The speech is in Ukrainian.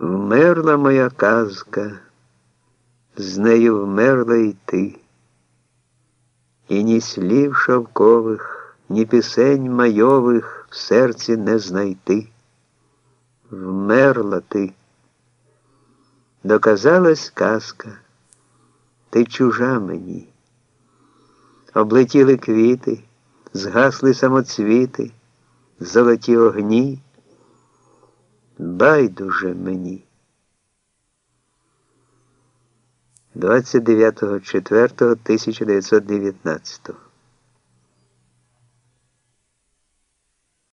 Вмерла моя казка, з нею вмерла й ти, і ні слів шовкових, ні пісень майових в серці не знайти. Вмерла ти. Доказалась казка, ти чужа мені. Облетіли квіти, згасли самоцвіти, золоті огні байдуже мені. 29.04.1919